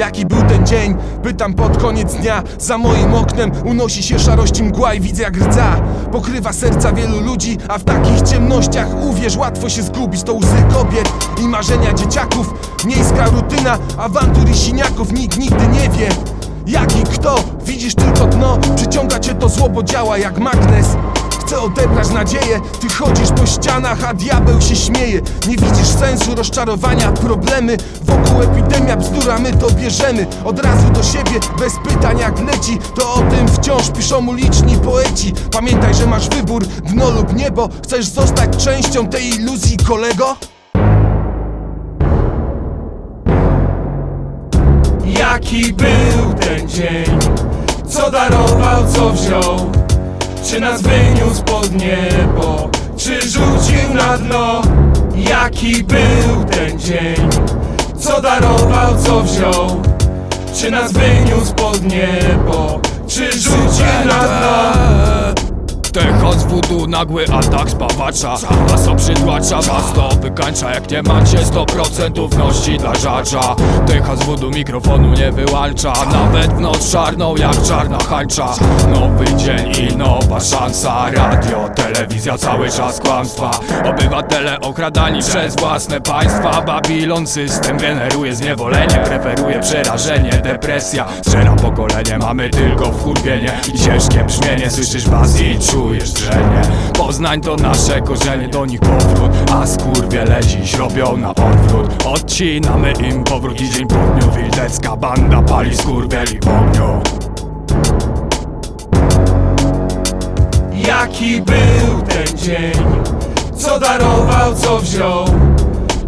jaki był ten dzień? Pytam pod koniec dnia, za moim oknem Unosi się szarości mgła i widzę jak rdza. Pokrywa serca wielu ludzi, a w takich ciemnościach Uwierz, łatwo się zgubić, to łzy kobiet I marzenia dzieciaków. Miejska rutyna, awantur i siniaków. Nikt nigdy nie wie jak i kto, widzisz tylko dno. Przyciąga cię to zło, bo działa jak magnes Chcę odebrać nadzieję. Ty chodzisz po ścianach, a diabeł się śmieje. Nie widzisz sensu rozczarowania. Problemy wokół epidemia Bzdura, my to bierzemy. Od razu do siebie, bez pytań jak leci. To o tym wciąż piszą uliczni poeci. Pamiętaj, że masz wybór Dno lub niebo. Chcesz zostać częścią tej iluzji, kolego? Jaki był ten dzień? Co darował, co wziął? Czy nas wyniósł pod niebo? Czy rzucił na dno? Jaki był ten dzień? Co darował, co wziął? Czy nas wyniósł pod niebo? Czy rzucił na dno? Techa z wudu, nagły atak spawacza. Was obrzydłacza, was to wykańcza Jak nie macie 100% ufności dla żarcza Techa z wudu mikrofonu nie wyłącza Nawet w noc czarną jak czarna hańcza. Nowy dzień i nowa szansa Radio, telewizja, cały czas kłamstwa. Obywatele okradani przez własne państwa Babilon system generuje zniewolenie Preferuje przerażenie, depresja. Strzela pokolenie, mamy tylko wkurwienie I ciężkie brzmienie, słyszysz was i czujesz drzenie Poznań to nasze korzenie, do nich powrót A skurwiele dziś robią na odwrót Odcinamy im powrót i dzień po dniu Wildecka banda pali skurwieli w ogniu Jaki był ten dzień? Co darował, co wziął?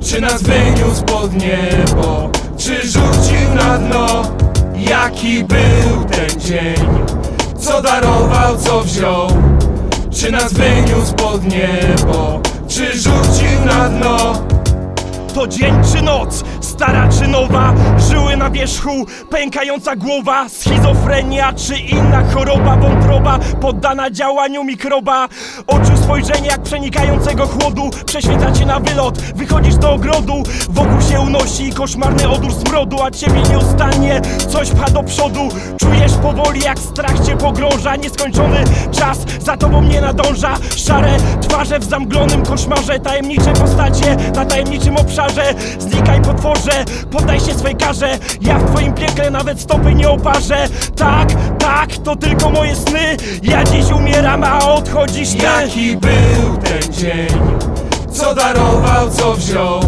Czy nas wyniósł pod niebo? Czy rzucił na dno? Jaki był ten dzień? Co darował, co wziął? Czy nas wyniósł pod niebo? Czy rzucił na dno? To dzień czy noc, stara czy nowa Żyły na wierzchu, pękająca głowa Schizofrenia czy inna choroba Wątroba poddana działaniu mikroba. Oczu spojrzenie jak przenikającego chłodu Prześwietla cię na wylot, wychodzisz do ogrodu Wokół się unosi koszmarny odór smrodu A ciebie nieustannie coś pcha do przodu. Czujesz powoli jak strach cię pogrąża. Nieskończony czas za tobą nie nadąża. Szare twarze w zamglonym koszmarze Tajemnicze postacie na tajemniczym obszarze Znikaj potworze, poddaj się swej karze Ja w twoim piekle nawet stopy nie oparzę Tak, tak, to tylko moje sny Ja dziś umieram, a odchodzisz ty Jaki był ten dzień? Co darował, co wziął?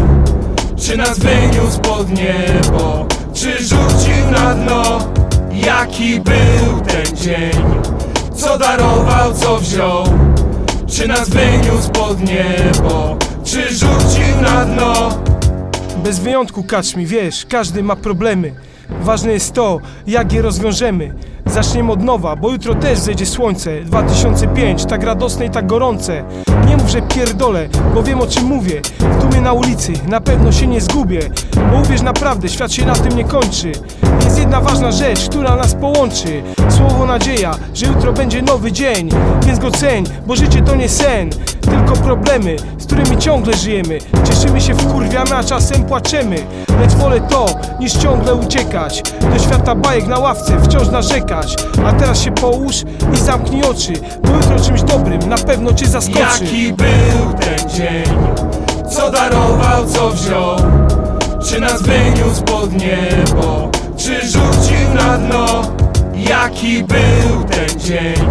Czy nas wyniósł pod niebo? Czy rzucił na dno? Jaki był ten dzień? Co darował, co wziął? Czy nas wyniósł pod niebo? Czy rzucił dno? Bez wyjątku kacz mi, wiesz, każdy ma problemy Ważne jest to, jak je rozwiążemy Zaczniemy od nowa, bo jutro też zejdzie słońce. 2005, tak radosne i tak gorące. Nie mów, że pierdolę, bo wiem o czym mówię. W tłumie na ulicy, na pewno się nie zgubię. Bo uwierz naprawdę, świat się na tym nie kończy. Jest jedna ważna rzecz, która nas połączy. Słowo nadzieja, że jutro będzie nowy dzień. Więc go ceń, bo życie to nie sen. Tylko problemy, z którymi ciągle żyjemy. Cieszymy się, wkurwiamy, a czasem płaczemy. Lecz wolę to, niż ciągle uciekać. Do świata bajek na ławce, wciąż narzekać A teraz się połóż i zamknij oczy Bo jutro czymś dobrym na pewno cię zaskoczy Jaki był ten dzień? Co darował, co wziął? Czy nas wyniósł pod niebo? Czy rzucił na dno? Jaki był ten dzień?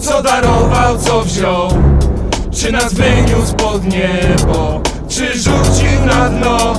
Co darował, co wziął? Czy nas wyniósł pod niebo? Czy rzucił na dno?